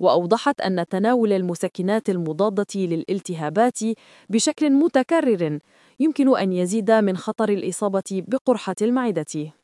وأوضحت أن تناول المسكنات المضادة للالتهابات بشكل متكرر يمكن أن يزيد من خطر الإصابة بقرحة المعدة.